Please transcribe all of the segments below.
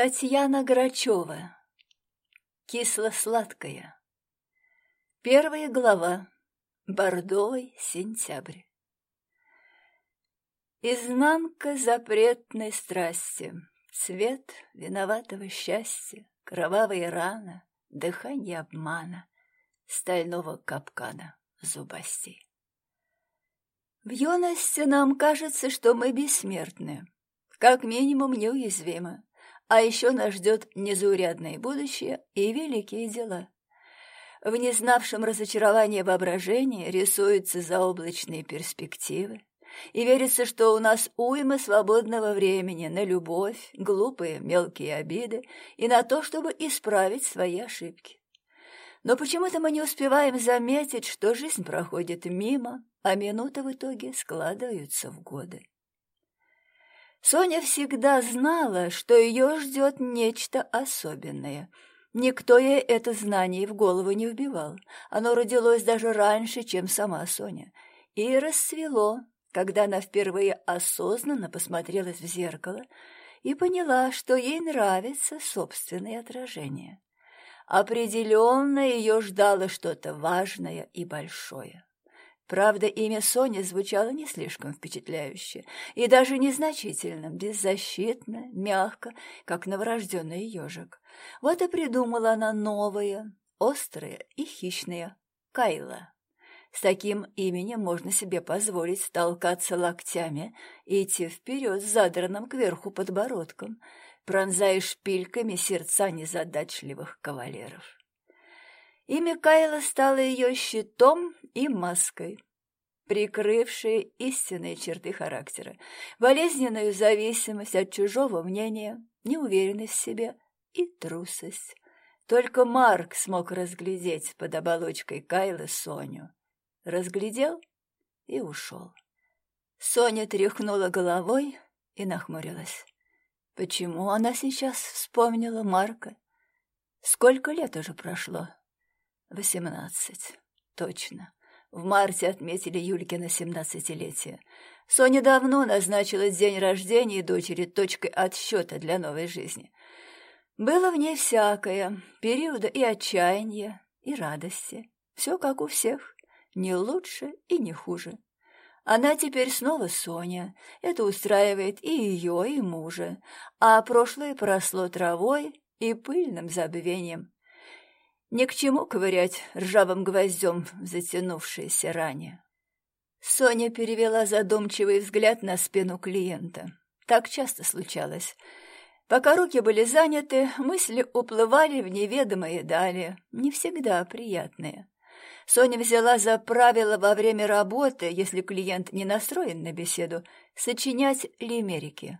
Татьяна Грачева. Кисло-сладкая. Первая глава. Бордовый сентябрь. Изнанка запретной страсти, Цвет виноватого счастья, Кровавые раны, дыхание обмана, Стального капкана зубастей. В юности нам кажется, что мы бессмертны, Как минимум неуязвимы, а еще нас ждет незаурядное будущее и великие дела. В незнавшем разочарования воображении рисуются заоблачные перспективы, и верится, что у нас уйма свободного времени на любовь, глупые мелкие обиды и на то, чтобы исправить свои ошибки. Но почему-то мы не успеваем заметить, что жизнь проходит мимо, а минуты в итоге складываются в годы. Соня всегда знала, что ее ждет нечто особенное. Никто ей это знание в голову не вбивал. Оно родилось даже раньше, чем сама Соня. И расцвело, когда она впервые осознанно посмотрелась в зеркало и поняла, что ей нравится собственное отражение. Определенно ее ждало что-то важное и большое. Правда, имя Соня звучало не слишком впечатляюще и даже незначительно, беззащитно, мягко, как новорожденный ежик. Вот и придумала она новое, острое и хищное — Кайла. С таким именем можно себе позволить толкаться локтями и идти вперед с задранным кверху подбородком, пронзая шпильками сердца незадачливых кавалеров. Имя Кайла стало ее щитом и маской, прикрывшей истинные черты характера, болезненную зависимость от чужого мнения, неуверенность в себе и трусость. Только Марк смог разглядеть под оболочкой Кайлы Соню. Разглядел и ушел. Соня тряхнула головой и нахмурилась. Почему она сейчас вспомнила Марка? Сколько лет уже прошло? Восемнадцать. Точно. В марте отметили Юлькино семнадцатилетие. Соня давно назначила день рождения дочери точкой отсчета для новой жизни. Было в ней всякое, периоды и отчаяния, и радости. Все как у всех, не лучше и не хуже. Она теперь снова Соня. Это устраивает и ее, и мужа. А прошлое поросло травой и пыльным забвением. Ни к чему ковырять ржавым гвоздем в затянувшейся ране. Соня перевела задумчивый взгляд на спину клиента. Так часто случалось. Пока руки были заняты, мысли уплывали в неведомые дали, не всегда приятные. Соня взяла за правило во время работы, если клиент не настроен на беседу, сочинять лимерики.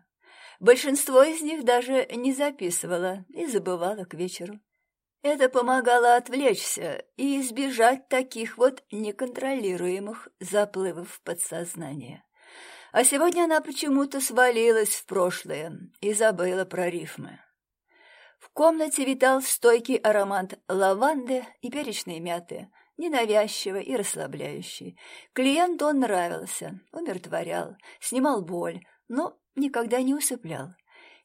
Большинство из них даже не записывала и забывала к вечеру. Это помогало отвлечься и избежать таких вот неконтролируемых заплывов в подсознание. А сегодня она почему-то свалилась в прошлое и забыла про рифмы. В комнате витал стойкий аромат лаванды и перечной мяты, ненавязчивый и расслабляющий. Клиенту он нравился, умиротворял, снимал боль, но никогда не усыплял.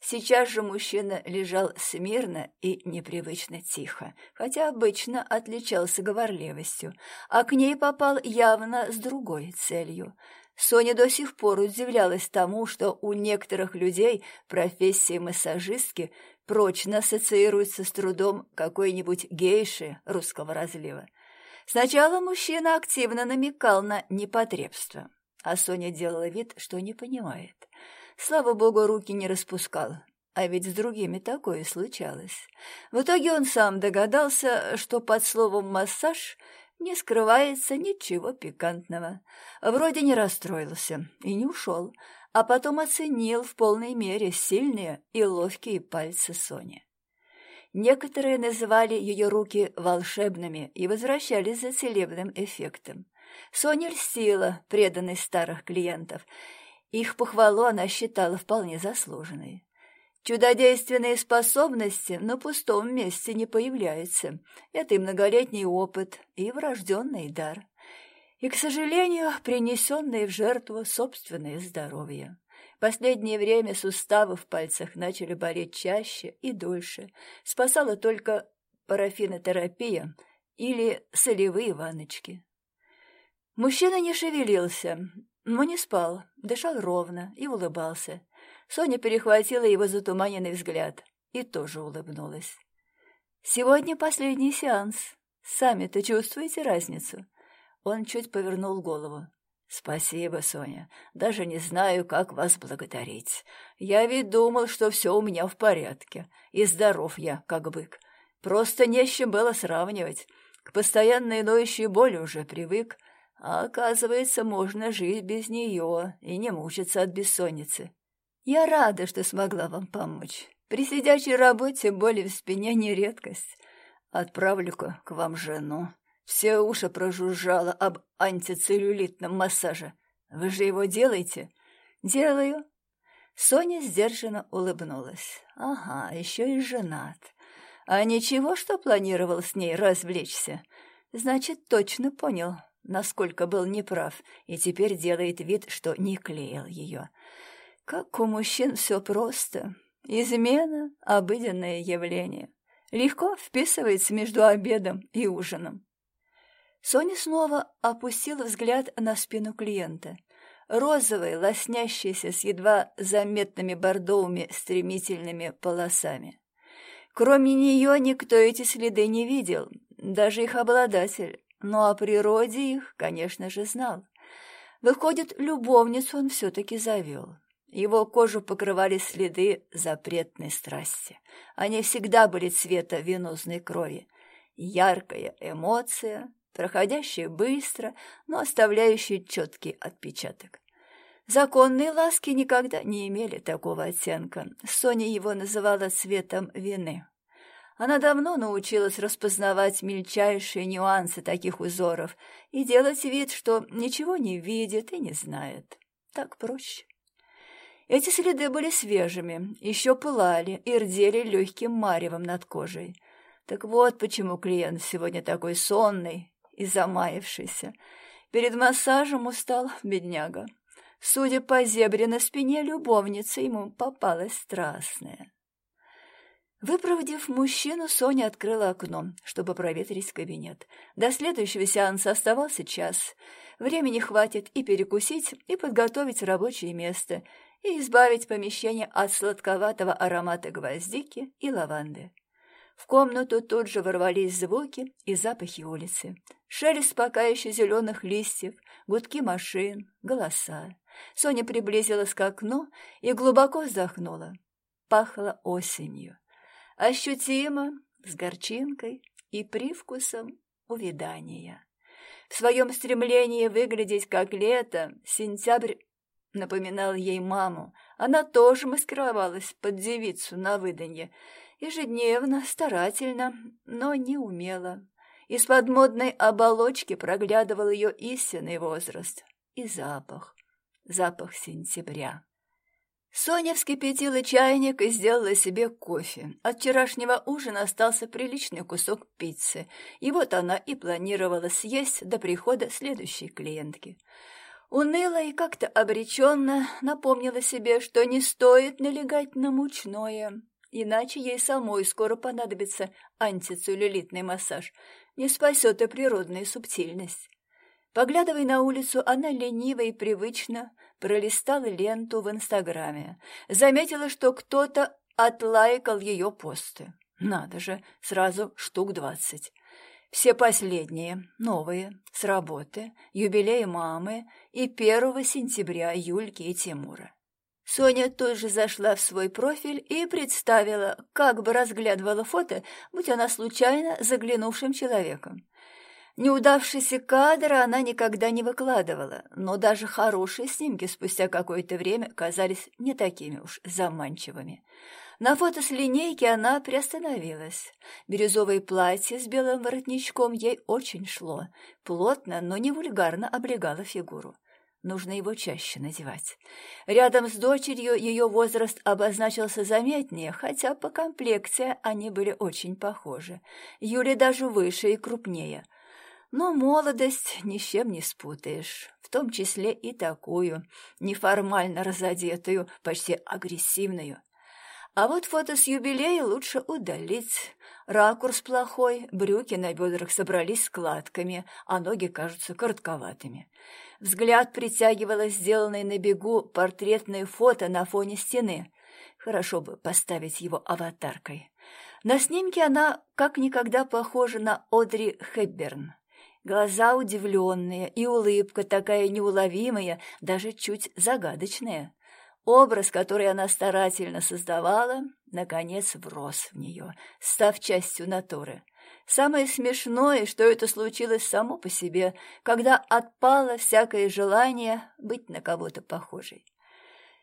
Сейчас же мужчина лежал смирно и непривычно тихо, хотя обычно отличался говорливостью, а к ней попал явно с другой целью. Соня до сих пор удивлялась тому, что у некоторых людей профессия массажистки прочно ассоциируется с трудом какой-нибудь гейши русского разлива. Сначала мужчина активно намекал на непотребство, а Соня делала вид, что не понимает. Слава богу, руки не распускал, а ведь с другими такое случалось. В итоге он сам догадался, что под словом «массаж» не скрывается ничего пикантного. Вроде не расстроился и не ушел, а потом оценил в полной мере сильные и ловкие пальцы Сони. Некоторые называли ее руки волшебными и возвращались за целебным эффектом. Соня льстила преданность старых клиентов – их похвалу она считала вполне заслуженной. Чудодейственные способности на пустом месте не появляются. Это и многолетний опыт, и врожденный дар. И, к сожалению, принесенное в жертву собственное здоровье. последнее время суставы в пальцах начали болеть чаще и дольше. Спасала только парафинотерапия или солевые ванночки. Мужчина не шевелился, но не спал, дышал ровно и улыбался. Соня перехватила его затуманенный взгляд и тоже улыбнулась. «Сегодня последний сеанс. Сами-то чувствуете разницу?» Он чуть повернул голову. «Спасибо, Соня. Даже не знаю, как вас благодарить. Я ведь думал, что все у меня в порядке, и здоров я, как бык. Просто не с чем было сравнивать. К постоянной ноющей боли уже привык, а оказывается, можно жить без нее и не мучиться от бессонницы. Я рада, что смогла вам помочь. При сидячей работе боли в спине не редкость. Отправлю-ка к вам жену. Все уши прожужжало об антицеллюлитном массаже. Вы же его делаете? Делаю. Соня сдержанно улыбнулась. Ага, еще и женат. А ничего, что планировал с ней развлечься? Значит, точно понял, насколько был неправ, и теперь делает вид, что не клеил ее. Как у мужчин все просто. Измена — обыденное явление. Легко вписывается между обедом и ужином. Соня снова опустила взгляд на спину клиента. Розовый, лоснящийся с едва заметными бордовыми стремительными полосами. Кроме нее никто эти следы не видел, даже их обладатель, но о природе их, конечно же, знал. Выходит, любовницу он все-таки завел. Его кожу покрывали следы запретной страсти. Они всегда были цвета венозной крови. Яркая эмоция, проходящая быстро, но оставляющая четкий отпечаток. Законные ласки никогда не имели такого оттенка. Соня его называла цветом вины. Она давно научилась распознавать мельчайшие нюансы таких узоров и делать вид, что ничего не видит и не знает. Так проще. Эти следы были свежими, еще пылали и рдели легким маревом над кожей. Так вот почему клиент сегодня такой сонный и замаявшийся. Перед массажем устал бедняга. Судя по зебре на спине, любовница ему попалась страстная. Выпроводив мужчину, Соня открыла окно, чтобы проветрить кабинет. До следующего сеанса оставался час. Времени хватит и перекусить, и подготовить рабочее место, и избавить помещение от сладковатого аромата гвоздики и лаванды. В комнату тут же ворвались звуки и запахи улицы. Шелест пока еще зеленых листьев, гудки машин, голоса. Соня приблизилась к окну и глубоко вздохнула. Пахло осенью. Ощутимо, с горчинкой и привкусом увядания. В своем стремлении выглядеть как лето, сентябрь напоминал ей маму. Она тоже маскировалась под девицу на выданье. Ежедневно, старательно, но не умела. Из-под модной оболочки проглядывал ее истинный возраст и запах. Запах сентября. Соня вскипятила чайник и сделала себе кофе. От вчерашнего ужина остался приличный кусок пиццы, и вот она и планировала съесть до прихода следующей клиентки. Уныло и как-то обреченно напомнила себе, что не стоит налегать на мучное, иначе ей самой скоро понадобится антицеллюлитный массаж, не спасет и природная субтильность. Поглядывая на улицу, она лениво и привычно пролистала ленту в Инстаграме. Заметила, что кто-то отлайкал ее посты. Надо же, сразу штук двадцать. Все последние, новые, с работы, юбилей мамы и 1 сентября Юльки и Тимура. Соня тут же зашла в свой профиль и представила, как бы разглядывала фото, будь она случайно заглянувшим человеком. Неудавшиеся кадры она никогда не выкладывала, но даже хорошие снимки спустя какое-то время казались не такими уж заманчивыми. На фото с линейки она приостановилась. Бирюзовое платье с белым воротничком ей очень шло. Плотно, но не вульгарно облегало фигуру. Нужно его чаще надевать. Рядом с дочерью ее возраст обозначился заметнее, хотя по комплекции они были очень похожи. Юля даже выше и крупнее. Но молодость ни с чем не спутаешь. В том числе и такую, неформально разодетую, почти агрессивную. А вот фото с юбилея лучше удалить. Ракурс плохой, брюки на бедрах собрались складками, а ноги кажутся коротковатыми. Взгляд притягивало сделанное на бегу портретное фото на фоне стены. Хорошо бы поставить его аватаркой. На снимке она как никогда похожа на Одри Хепберн. Глаза удивленные и улыбка такая неуловимая, даже чуть загадочная. Образ, который она старательно создавала, наконец врос в нее, став частью натуры. Самое смешное, что это случилось само по себе, когда отпало всякое желание быть на кого-то похожей.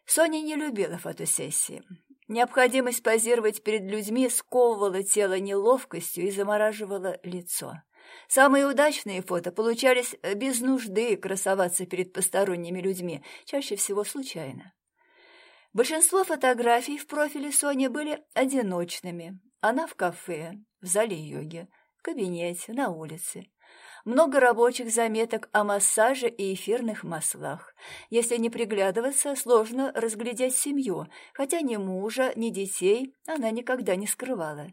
Соня не любила фотосессии. Необходимость позировать перед людьми сковывала тело неловкостью и замораживала лицо. Самые удачные фото получались без нужды красоваться перед посторонними людьми, чаще всего случайно. Большинство фотографий в профиле Сони были одиночными. Она в кафе, в зале йоги, в кабинете, на улице. Много рабочих заметок о массаже и эфирных маслах. Если не приглядываться, сложно разглядеть семью, хотя ни мужа, ни детей она никогда не скрывала.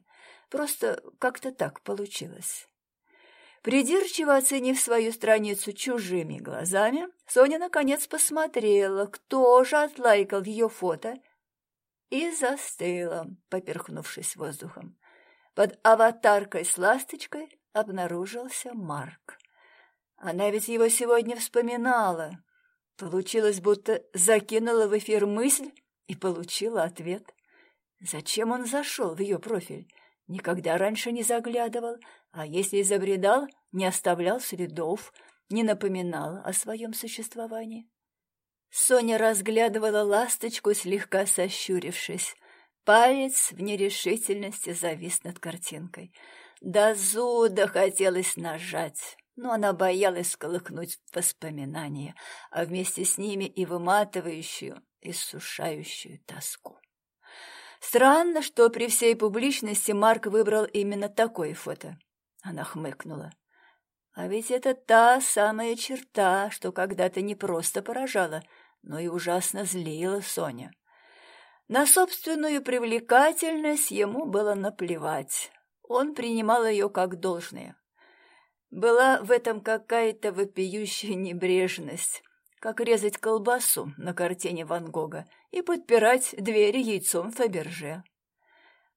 Просто как-то так получилось. Придирчиво оценив свою страницу чужими глазами, Соня наконец посмотрела, кто же отлайкал ее фото, и застыла, поперхнувшись воздухом. Под аватаркой с ласточкой обнаружился Марк. Она ведь его сегодня вспоминала. Получилось, будто закинула в эфир мысль и получила ответ. Зачем он зашел в ее профиль? Никогда раньше не заглядывал, а если забредал, не оставлял следов, не напоминал о своем существовании. Соня разглядывала ласточку, слегка сощурившись. Палец в нерешительности завис над картинкой. До зуда хотелось нажать, но она боялась сколыхнуть воспоминания, а вместе с ними и выматывающую, иссушающую тоску. Странно, что при всей публичности Марк выбрал именно такое фото. Она хмыкнула. А ведь это та самая черта, что когда-то не просто поражала, но и ужасно злила Соня. На собственную привлекательность ему было наплевать. Он принимал ее как должное. Была в этом какая-то вопиющая небрежность, как резать колбасу на картине Ван Гога и подпирать двери яйцом Фаберже.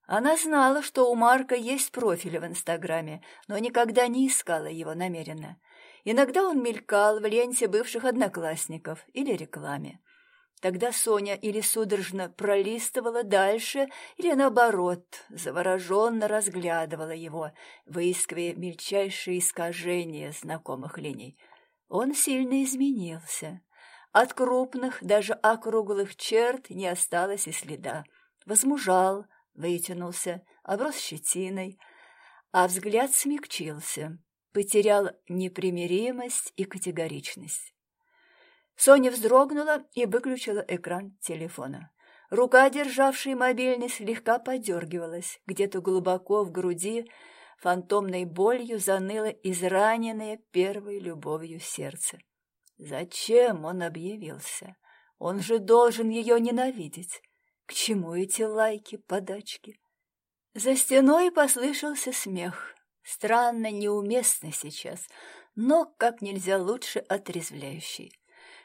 Она знала, что у Марка есть профиль в Инстаграме, но никогда не искала его намеренно. Иногда он мелькал в ленте бывших одноклассников или рекламе. Тогда Соня или судорожно пролистывала дальше, или, наоборот, завороженно разглядывала его, выискивая мельчайшие искажения знакомых линий. Он сильно изменился. От крупных, даже округлых черт не осталось и следа. Возмужал, вытянулся, оброс щетиной, а взгляд смягчился, потерял непримиримость и категоричность. Соня вздрогнула и выключила экран телефона. Рука, державшая мобильный, слегка подергивалась. Где-то глубоко в груди фантомной болью заныло израненное первой любовью сердце. Зачем он объявился? Он же должен ее ненавидеть. К чему эти лайки, подачки? За стеной послышался смех. Странно неуместный сейчас, но как нельзя лучше отрезвляющий.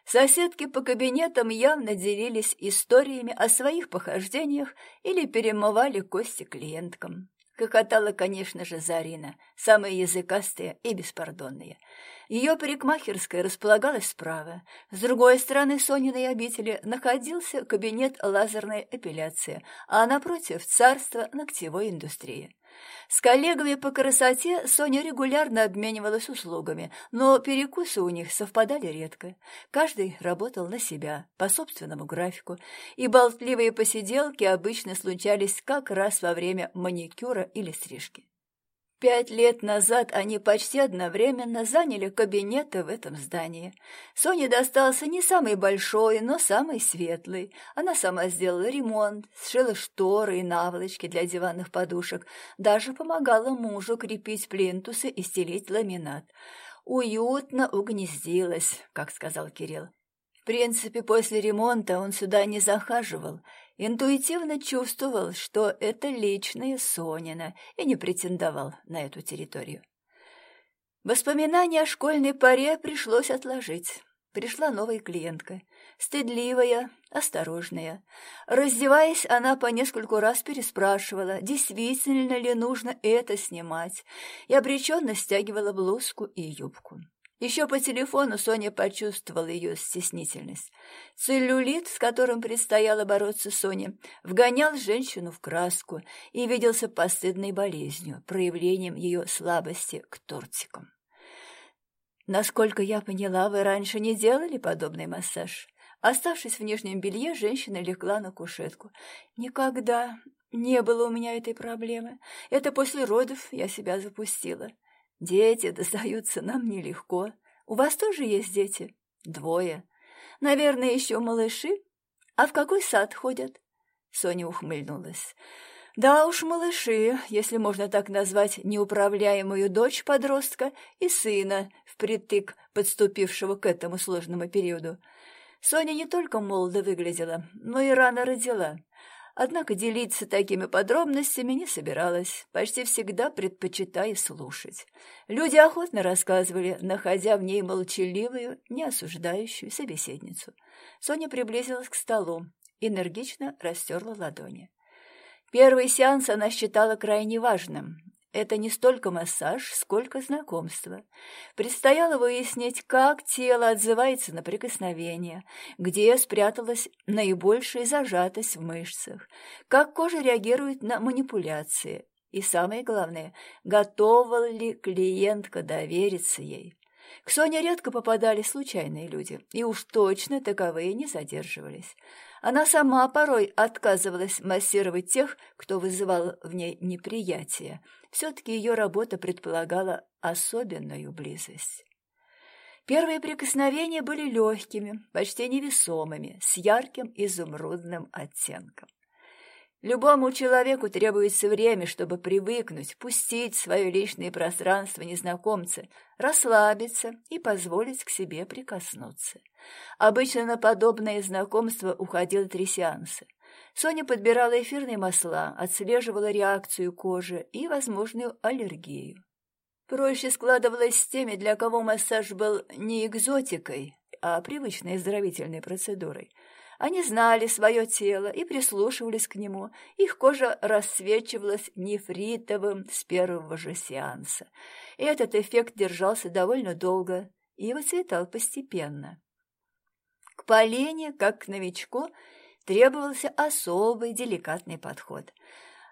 Соседки по кабинетам явно делились историями о своих похождениях или перемывали кости клиенткам. Хохотала, конечно же, Зарина, самая языкастая и беспардонная. Ее парикмахерская располагалась справа. С другой стороны Сониной обители находился кабинет лазерной эпиляции, а напротив – царство ногтевой индустрии. С коллегами по красоте Соня регулярно обменивалась услугами, но перекусы у них совпадали редко. Каждый работал на себя, по собственному графику, и болтливые посиделки обычно случались как раз во время маникюра или стрижки. Пять лет назад они почти одновременно заняли кабинеты в этом здании. Соне достался не самый большой, но самый светлый. Она сама сделала ремонт, сшила шторы и наволочки для диванных подушек, даже помогала мужу крепить плинтусы и стелить ламинат. уютно угнездилась, как сказал Кирилл. Принципе, после ремонта он сюда не захаживал, интуитивно чувствовал, что это личное Сонина, и не претендовал на эту территорию. Воспоминания о школьной паре пришлось отложить. Пришла новая клиентка, стыдливая, осторожная. Раздеваясь, она по нескольку раз переспрашивала, действительно ли нужно это снимать, и обреченно стягивала блузку и юбку. Еще по телефону Соня почувствовала ее стеснительность. Целлюлит, с которым предстояло бороться Соне, вгонял женщину в краску и виделся постыдной болезнью, проявлением ее слабости к тортикам. Насколько я поняла, вы раньше не делали подобный массаж. Оставшись в нижнем белье, женщина легла на кушетку. Никогда не было у меня этой проблемы. Это после родов я себя запустила. Дети достаются нам нелегко. У вас тоже есть дети? Двое. Наверное, еще малыши? А в какой сад ходят? Соня ухмыльнулась. Да уж, малыши, если можно так назвать неуправляемую дочь подростка и сына, впритык подступившего к этому сложному периоду. Соня не только молодо выглядела, но и рано родила. Однако делиться такими подробностями не собиралась, почти всегда предпочитая слушать. Люди охотно рассказывали, находя в ней молчаливую, неосуждающую собеседницу. Соня приблизилась к столу, энергично растерла ладони. Первый сеанс она считала крайне важным. Это не столько массаж, сколько знакомство. Предстояло выяснить, как тело отзывается на прикосновение, где спряталась наибольшая зажатость в мышцах, как кожа реагирует на манипуляции, и самое главное, готова ли клиентка довериться ей. К Соне редко попадали случайные люди, и уж точно таковые не задерживались. Она сама порой отказывалась массировать тех, кто вызывал в ней неприятие. Все-таки ее работа предполагала особенную близость. Первые прикосновения были легкими, почти невесомыми, с ярким изумрудным оттенком. Любому человеку требуется время, чтобы привыкнуть, пустить свое личное пространство незнакомца, расслабиться и позволить к себе прикоснуться. Обычно на подобное знакомство уходило три сеанса. Соня подбирала эфирные масла, отслеживала реакцию кожи и возможную аллергию. Проще складывалось с теми, для кого массаж был не экзотикой, а привычной оздоровительной процедурой – они знали свое тело и прислушивались к нему. Их кожа расцвечивалась нефритовым с первого же сеанса. И этот эффект держался довольно долго и выцветал постепенно. К Полине, как к новичку, требовался особый деликатный подход.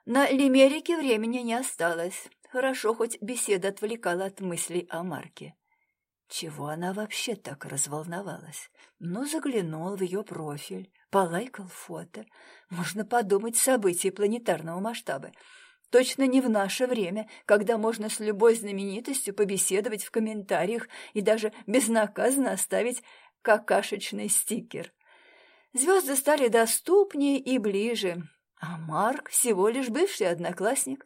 На лимерике времени не осталось. Хорошо, хоть беседа отвлекала от мыслей о Марке. Чего она вообще так разволновалась? Ну, заглянул в ее профиль, полайкал фото. Можно подумать, события планетарного масштаба. Точно не в наше время, когда можно с любой знаменитостью побеседовать в комментариях и даже безнаказанно оставить какашечный стикер. Звезды стали доступнее и ближе, а Марк всего лишь бывший одноклассник,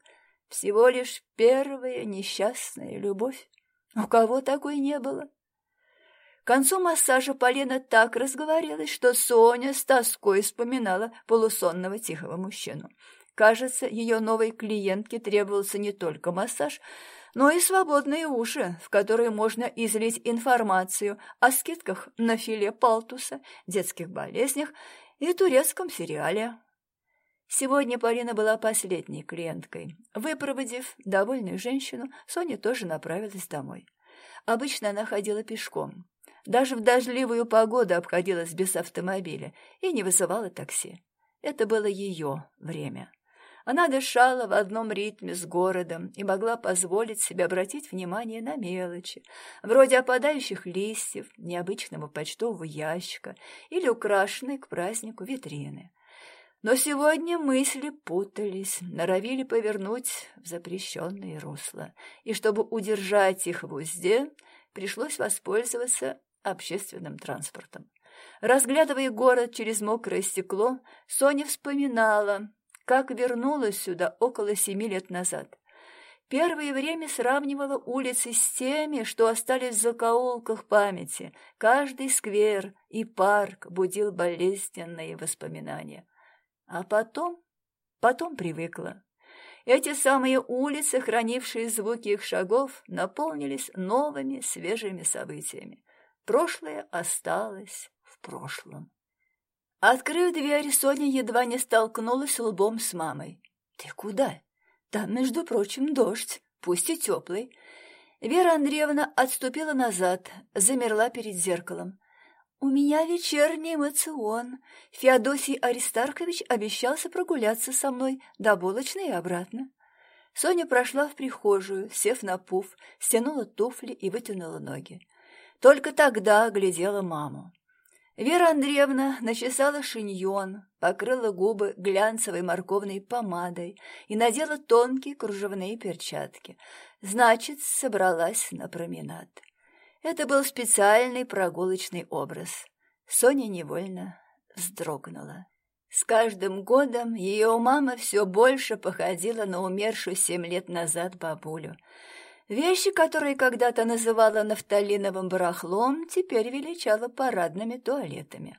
всего лишь первая несчастная любовь. У кого такой не было? К концу массажа Полина так разговорилась, что Соня с тоской вспоминала полусонного тихого мужчину. Кажется, ее новой клиентке требовался не только массаж, но и свободные уши, в которые можно излить информацию о скидках на филе палтуса, детских болезнях и турецком сериале. Сегодня Полина была последней клиенткой. Выпроводив довольную женщину, Соня тоже направилась домой. Обычно она ходила пешком. Даже в дождливую погоду обходилась без автомобиля и не вызывала такси. Это было ее время. Она дышала в одном ритме с городом и могла позволить себе обратить внимание на мелочи, вроде опадающих листьев, необычного почтового ящика или украшенной к празднику витрины. Но сегодня мысли путались, норовили повернуть в запрещенное русло, и чтобы удержать их в узде, пришлось воспользоваться общественным транспортом. Разглядывая город через мокрое стекло, Соня вспоминала, как вернулась сюда около семи лет назад. Первое время сравнивала улицы с теми, что остались в закоулках памяти. Каждый сквер и парк будил болезненные воспоминания. А потом, потом привыкла. Эти самые улицы, хранившие звуки их шагов, наполнились новыми свежими событиями. Прошлое осталось в прошлом. Открыв дверь, Соня едва не столкнулась лбом с мамой. «Ты куда?» Там, между прочим, дождь, пусть и теплый. Вера Андреевна отступила назад, замерла перед зеркалом. «У меня вечерний эмоцион. Феодосий Аристархович обещался прогуляться со мной до булочной и обратно». Соня прошла в прихожую, сев на пуф, стянула туфли и вытянула ноги. Только тогда глядела маму. Вера Андреевна начесала шиньон, покрыла губы глянцевой морковной помадой и надела тонкие кружевные перчатки. Значит, собралась на променад. Это был специальный прогулочный образ. Соня невольно вздрогнула. С каждым годом ее мама все больше походила на умершую семь лет назад бабулю — Вещи, которые когда-то называла нафталиновым барахлом, теперь величала парадными туалетами.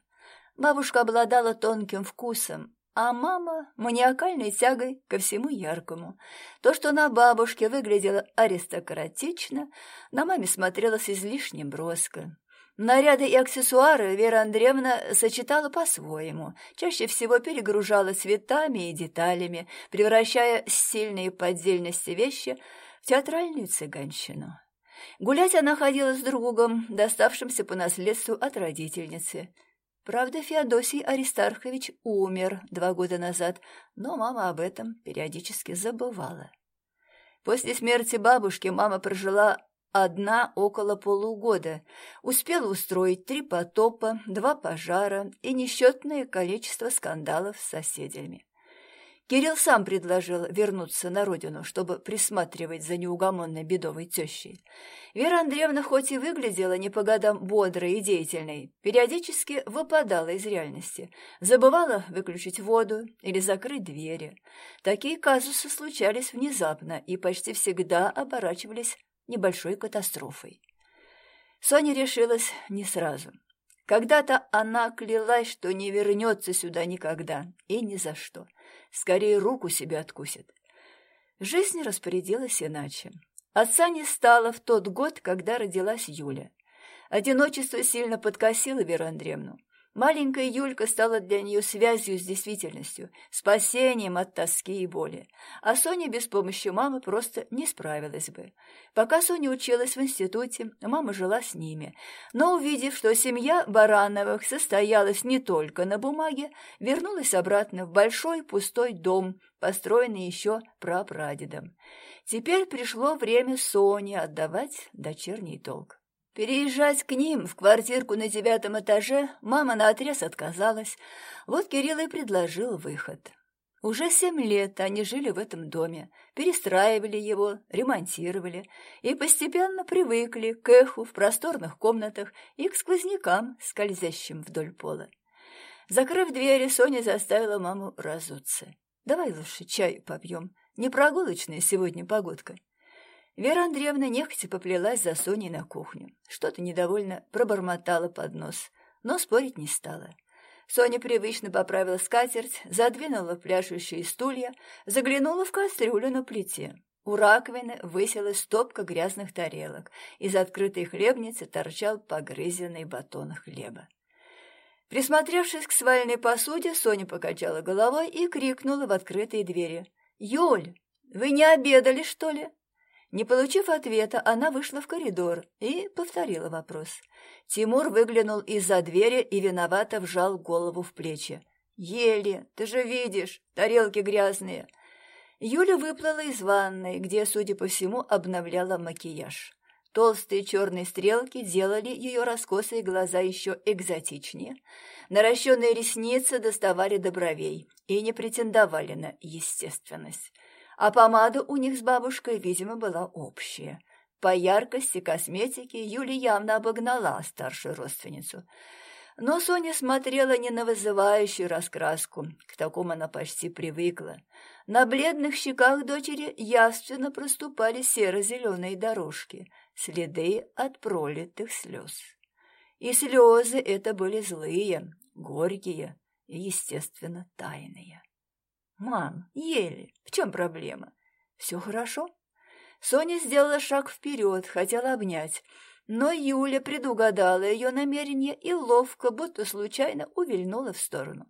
Бабушка обладала тонким вкусом, а мама — маниакальной тягой ко всему яркому. То, что на бабушке выглядело аристократично, на маме смотрелось излишне броско. Наряды и аксессуары Вера Андреевна сочетала по-своему, чаще всего перегружала цветами и деталями, превращая сильные поддельности вещи — в театральную цыганщину. Гулять она ходила с другом, доставшимся по наследству от родительницы. Правда, Феодосий Аристархович умер два года назад, но мама об этом периодически забывала. После смерти бабушки мама прожила одна около полугода, успела устроить три потопа, два пожара и несчетное количество скандалов с соседями. Кирилл сам предложил вернуться на родину, чтобы присматривать за неугомонной бедовой тещей. Вера Андреевна хоть и выглядела не по годам бодрой и деятельной, периодически выпадала из реальности, забывала выключить воду или закрыть двери. Такие казусы случались внезапно и почти всегда оборачивались небольшой катастрофой. Соня решилась не сразу. Когда-то она клялась, что не вернется сюда никогда и ни за что – скорее руку себе откусит. Жизнь распорядилась иначе. Отца не стало в тот год, когда родилась Юля. Одиночество сильно подкосило Веру Андреевну. Маленькая Юлька стала для нее связью с действительностью, спасением от тоски и боли. А Соня без помощи мамы просто не справилась бы. Пока Соня училась в институте, мама жила с ними. Но, увидев, что семья Барановых состоялась не только на бумаге, вернулась обратно в большой пустой дом, построенный еще прапрадедом. Теперь пришло время Соне отдавать дочерний долг. Переезжать к ним в квартирку на девятом этаже мама наотрез отказалась. Вот Кирилл и предложил выход. Уже семь лет они жили в этом доме, перестраивали его, ремонтировали и постепенно привыкли к эху в просторных комнатах и к сквознякам, скользящим вдоль пола. Закрыв двери, Соня заставила маму разуться. «Давай лучше чай попьем. Не прогулочная сегодня погодка». Вера Андреевна нехотя поплелась за Соней на кухню. Что-то недовольно пробормотала под нос, но спорить не стала. Соня привычно поправила скатерть, задвинула пляшущие стулья, заглянула в кастрюлю на плите. У раковины высилась стопка грязных тарелок. Из открытой хлебницы торчал погрызенный батон хлеба. Присмотревшись к свальной посуде, Соня покачала головой и крикнула в открытые двери. «Юль, вы не обедали, что ли?» Не получив ответа, она вышла в коридор и повторила вопрос. Тимур выглянул из-за двери и виновато вжал голову в плечи. «Ели, ты же видишь, тарелки грязные». Юля выплыла из ванной, где, судя по всему, обновляла макияж. Толстые черные стрелки делали ее раскосые глаза еще экзотичнее. Наращенные ресницы доставали до бровей и не претендовали на естественность а помада у них с бабушкой, видимо, была общая. По яркости косметики Юля явно обогнала старшую родственницу. Но Соня смотрела не на вызывающую раскраску, к такому она почти привыкла. На бледных щеках дочери явственно проступали серо-зеленые дорожки, следы от пролитых слез. И слезы это были злые, горькие и, естественно, тайные. «Мам, еле, в чем проблема? Все хорошо?» Соня сделала шаг вперед, хотела обнять, но Юля предугадала ее намерение и ловко, будто случайно, увильнула в сторону.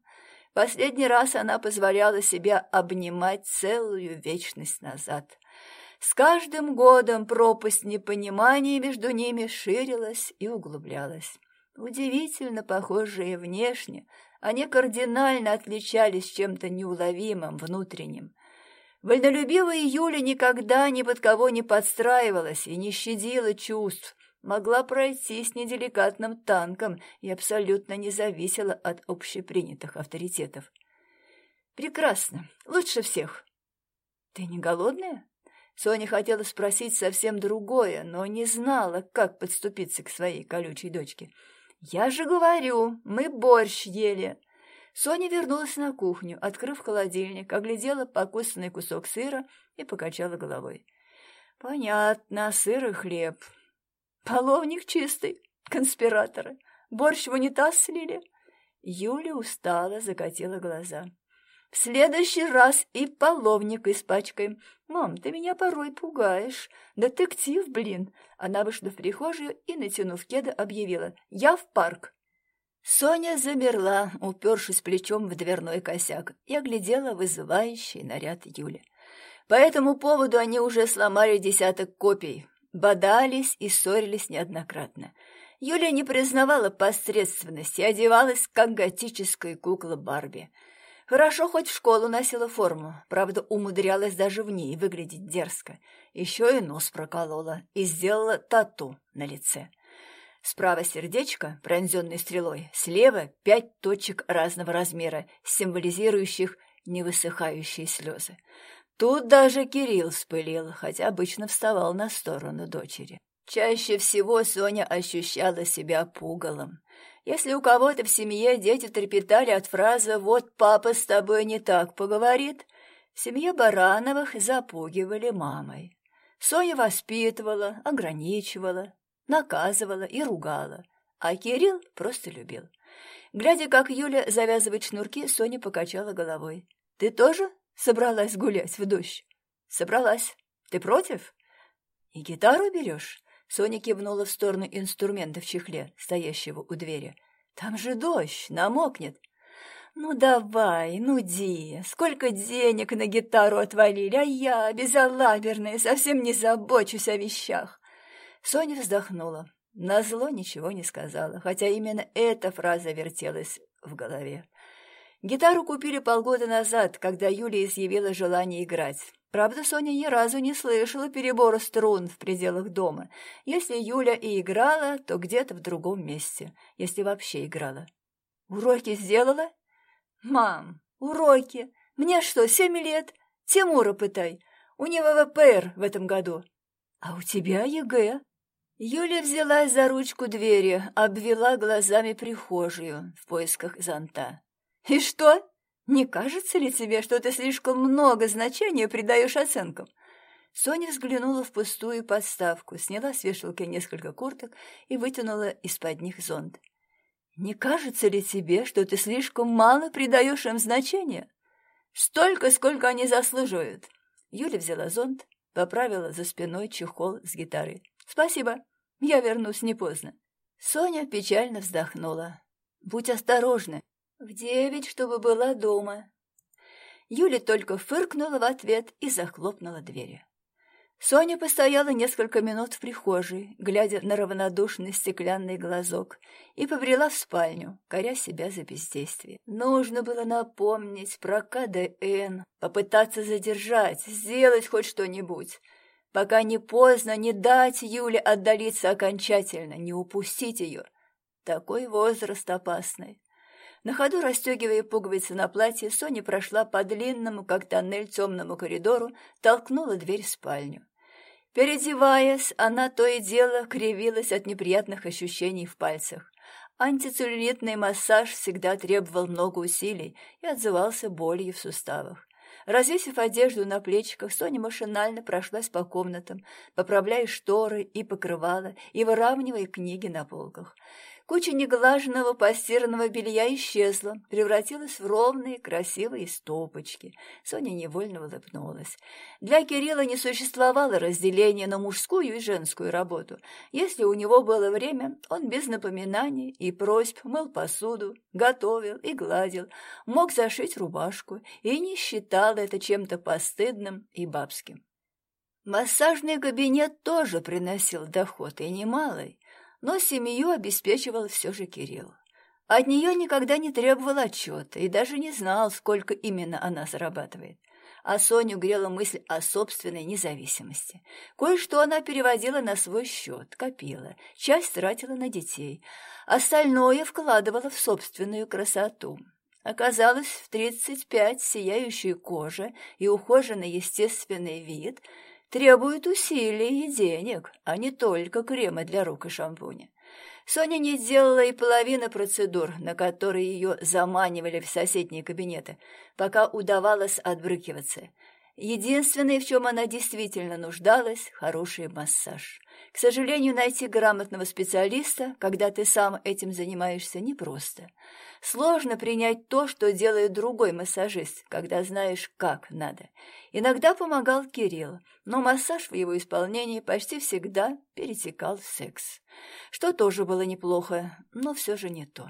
Последний раз она позволяла себя обнимать целую вечность назад. С каждым годом пропасть непонимания между ними ширилась и углублялась. Удивительно похожие внешне, они кардинально отличались чем-то неуловимым, внутренним. Вольнолюбивая Юля никогда ни под кого не подстраивалась и не щадила чувств, могла пройти с неделикатным танком и абсолютно не зависела от общепринятых авторитетов. «Прекрасно, лучше всех». «Ты не голодная?» Соня хотела спросить совсем другое, но не знала, как подступиться к своей колючей дочке. «Я же говорю, мы борщ ели!» Соня вернулась на кухню, открыв холодильник, оглядела покусанный кусок сыра и покачала головой. «Понятно, сыр и хлеб. Половник чистый, конспираторы. Борщ в унитаз слили?» Юля устала, закатила глаза. «В следующий раз и половник испачкаем. Мам, ты меня порой пугаешь. Детектив, блин!» Она вышла в прихожую и, натянув кеда, объявила. «Я в парк». Соня замерла, упершись плечом в дверной косяк, и оглядела вызывающий наряд Юли. По этому поводу они уже сломали десяток копий, бодались и ссорились неоднократно. Юля не признавала посредственности, одевалась, как готическая кукла Барби. Хорошо хоть в школу носила форму, правда, умудрялась даже в ней выглядеть дерзко. Еще и нос проколола и сделала тату на лице. Справа сердечко, пронзенное стрелой, слева пять точек разного размера, символизирующих невысыхающие слезы. Тут даже Кирилл вспылил, хотя обычно вставал на сторону дочери. Чаще всего Соня ощущала себя пугалом. Если у кого-то в семье дети трепетали от фразы «Вот папа с тобой не так поговорит», в семье Барановых запугивали мамой. Соня воспитывала, ограничивала, наказывала и ругала, а Кирилл просто любил. Глядя, как Юля завязывает шнурки, Соня покачала головой. «Ты тоже собралась гулять в дождь?» «Собралась. Ты против?» «И гитару берешь?» Соня кивнула в сторону инструмента в чехле, стоящего у двери. «Там же дождь, намокнет». «Ну давай, нуди, сколько денег на гитару отвалили, а я, безалаберная, совсем не забочусь о вещах». Соня вздохнула. Назло ничего не сказала, хотя именно эта фраза вертелась в голове. Гитару купили полгода назад, когда Юлия изъявила желание играть. Правда, Соня ни разу не слышала перебора струн в пределах дома. Если Юля и играла, то где-то в другом месте, если вообще играла. «Уроки сделала?» «Мам, уроки! Мне что, семь лет? Тимура пытай. У него ВПР в этом году. А у тебя ЕГЭ?» Юля взялась за ручку двери, обвела глазами прихожую в поисках зонта. «И что? Не кажется ли тебе, что ты слишком много значения придаешь оценкам?» Соня взглянула в пустую подставку, сняла с вешалки несколько курток и вытянула из-под них зонт. «Не кажется ли тебе, что ты слишком мало придаешь им значения? Столько, сколько они заслуживают!» Юля взяла зонт, поправила за спиной чехол с гитарой. «Спасибо, я вернусь не поздно». Соня печально вздохнула. «Будь осторожна. В девять, чтобы была дома». Юля только фыркнула в ответ и захлопнула двери. Соня постояла несколько минут в прихожей, глядя на равнодушный стеклянный глазок, и побрела в спальню, коря себя за бездействие. Нужно было напомнить про КДН, попытаться задержать, сделать хоть что-нибудь пока не поздно не дать Юле отдалиться окончательно, не упустить ее. Такой возраст опасный. На ходу расстегивая пуговицы на платье, Соня прошла по длинному, как тоннель, темному коридору, толкнула дверь в спальню. Переодеваясь, она то и дело кривилась от неприятных ощущений в пальцах. Антицеллюлитный массаж всегда требовал много усилий и отзывался болью в суставах. Развесив одежду на плечиках, Соня машинально прошлась по комнатам, поправляя шторы и покрывала и выравнивая книги на полках. Куча неглаженного постиранного белья исчезла, превратилась в ровные красивые стопочки. Соня невольно улыбнулась. Для Кирилла не существовало разделения на мужскую и женскую работу. Если у него было время, он без напоминаний и просьб мыл посуду, готовил и гладил, мог зашить рубашку и не считал это чем-то постыдным и бабским. Массажный кабинет тоже приносил доход, и немалый но семью обеспечивал все же Кирилл. От нее никогда не требовал отчета и даже не знал, сколько именно она зарабатывает. А Соню грела мысль о собственной независимости. Кое-что она переводила на свой счет, копила, часть тратила на детей, остальное вкладывала в собственную красоту. Оказалось, в тридцать пять сияющая кожа и ухоженный естественный вид – требуют усилий и денег, а не только крема для рук и шампуня. Соня не сделала и половины процедур, на которые ее заманивали в соседние кабинеты, пока удавалось отбрыкиваться. Единственное, в чем она действительно нуждалась – хороший массаж. К сожалению, найти грамотного специалиста, когда ты сам этим занимаешься, непросто. Сложно принять то, что делает другой массажист, когда знаешь, как надо. Иногда помогал Кирилл, но массаж в его исполнении почти всегда перетекал в секс. Что тоже было неплохо, но все же не то.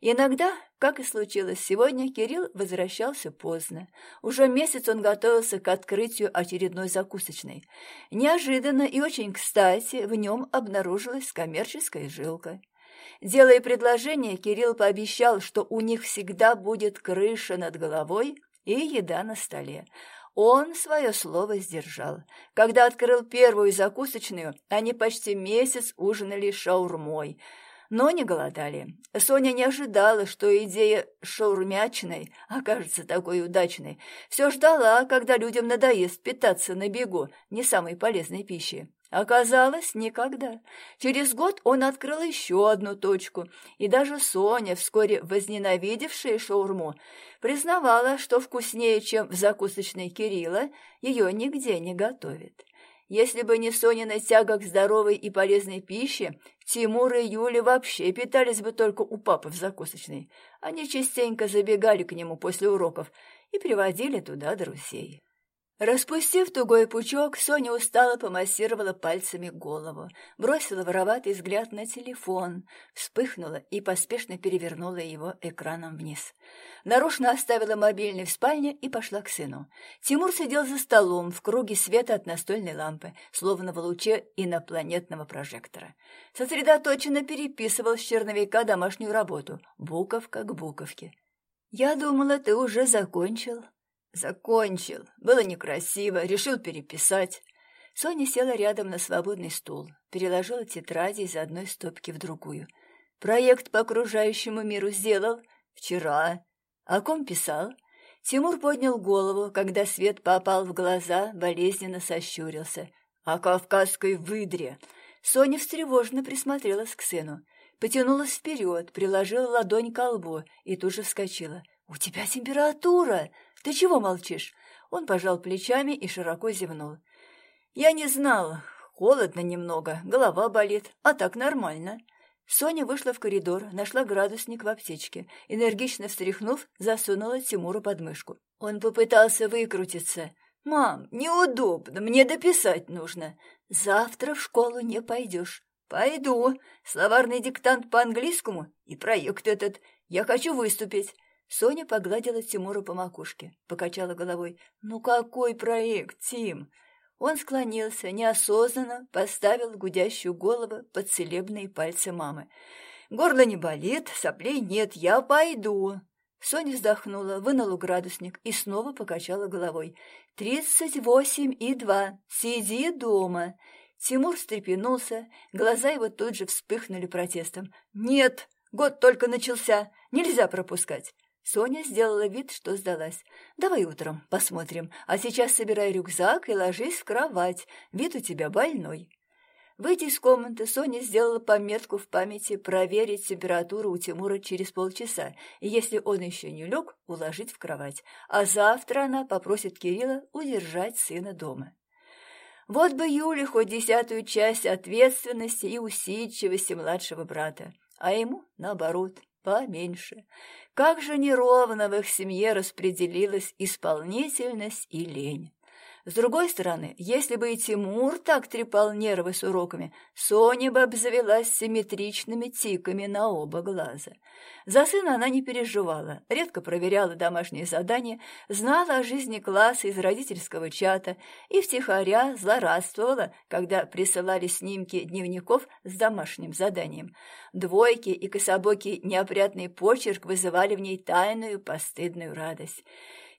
Иногда, как и случилось сегодня, Кирилл возвращался поздно. Уже месяц он готовился к открытию очередной закусочной. Неожиданно и очень кстати в нем обнаружилась коммерческая жилка. Делая предложение, Кирилл пообещал, что у них всегда будет крыша над головой и еда на столе. Он свое слово сдержал. Когда открыл первую закусочную, они почти месяц ужинали шаурмой – но не голодали. Соня не ожидала, что идея шаурмячной окажется такой удачной. Все ждала, когда людям надоест питаться на бегу не самой полезной пищей. Оказалось, никогда. Через год он открыл еще одну точку, и даже Соня, вскоре возненавидевшая шаурму, признавала, что вкуснее, чем в закусочной Кирилла, ее нигде не готовят. Если бы не Сонина тяга к здоровой и полезной пище, Тимур и Юля вообще питались бы только у папы в закусочной. Они частенько забегали к нему после уроков и приводили туда друзей. Распустив тугой пучок, Соня устало помассировала пальцами голову, бросила вороватый взгляд на телефон, вспыхнула и поспешно перевернула его экраном вниз. Нарочно оставила мобильный в спальне и пошла к сыну. Тимур сидел за столом в круге света от настольной лампы, словно в луче инопланетного прожектора. Сосредоточенно переписывал с черновика домашнюю работу, буковка к буковке. «Я думала, ты уже закончил», Закончил. Было некрасиво, решил переписать. Соня села рядом на свободный стул, переложила тетради из одной стопки в другую. Проект по окружающему миру сделал вчера. О ком писал? Тимур поднял голову, когда свет попал в глаза, болезненно сощурился. О кавказской выдре. Соня встревоженно присмотрелась к сыну. Потянулась вперед, приложила ладонь к лбу и тут же вскочила. «У тебя температура!» «Ты чего молчишь?» Он пожал плечами и широко зевнул. «Я не знал. Холодно немного, голова болит, а так нормально». Соня вышла в коридор, нашла градусник в аптечке. Энергично встряхнув, засунула Тимуру под мышку. Он попытался выкрутиться. «Мам, неудобно, мне дописать нужно. Завтра в школу не пойдешь». «Пойду. Словарный диктант по английскому и проект этот. Я хочу выступить. Соня погладила Тимура по макушке, покачала головой. «Ну какой проект, Тим?» Он склонился, неосознанно поставил гудящую голову под целебные пальцы мамы. «Горло не болит, соплей нет, я пойду!» Соня вздохнула, вынула градусник и снова покачала головой. «Тридцать восемь и два. Сиди дома!» Тимур встрепенулся, глаза его тут же вспыхнули протестом. «Нет, год только начался, нельзя пропускать!» Соня сделала вид, что сдалась. «Давай утром посмотрим, а сейчас собирай рюкзак и ложись в кровать. Вид у тебя больной». Выйдя из комнаты, Соня сделала пометку в памяти проверить температуру у Тимура через полчаса, и если он еще не лег, уложить в кровать. А завтра она попросит Кирилла удержать сына дома. Вот бы Юле хоть десятую часть ответственности и усидчивости младшего брата, а ему, наоборот, поменьше. Как же неровно в их семье распределилась исполнительность и лень. С другой стороны, если бы и Тимур так трепал нервы с уроками, Соня бы обзавелась симметричными тиками на оба глаза. За сына она не переживала, редко проверяла домашние задания, знала о жизни класса из родительского чата и втихаря злорадствовала, когда присылали снимки дневников с домашним заданием. Двойки и кособокий неопрятный почерк вызывали в ней тайную постыдную радость.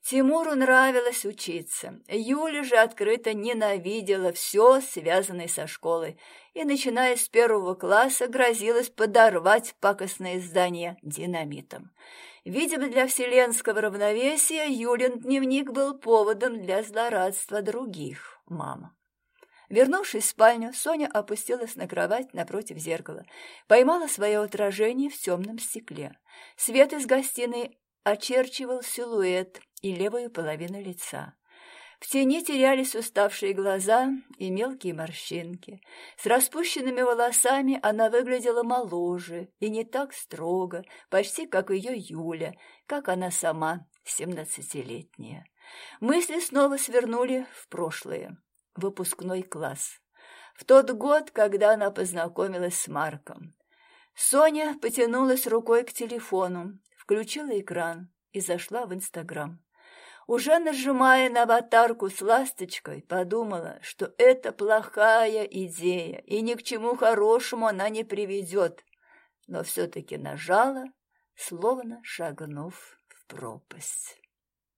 Тимуру нравилось учиться. Юля же открыто ненавидела все, связанное со школой, и, начиная с первого класса, грозилась подорвать пакостное здание динамитом. Видимо, для вселенского равновесия Юлин дневник был поводом для злорадства других мам. Вернувшись в спальню, Соня опустилась на кровать напротив зеркала, поймала свое отражение в темном стекле. Свет из гостиной очерчивал силуэт и левую половину лица. В тени терялись уставшие глаза и мелкие морщинки. С распущенными волосами она выглядела моложе и не так строго, почти как ее Юля, как она сама, семнадцатилетняя. Мысли снова свернули в прошлое, выпускной класс. В тот год, когда она познакомилась с Марком. Соня потянулась рукой к телефону, включила экран и зашла в Инстаграм. Уже нажимая на аватарку с ласточкой, подумала, что это плохая идея, и ни к чему хорошему она не приведет, но все-таки нажала, словно шагнув в пропасть.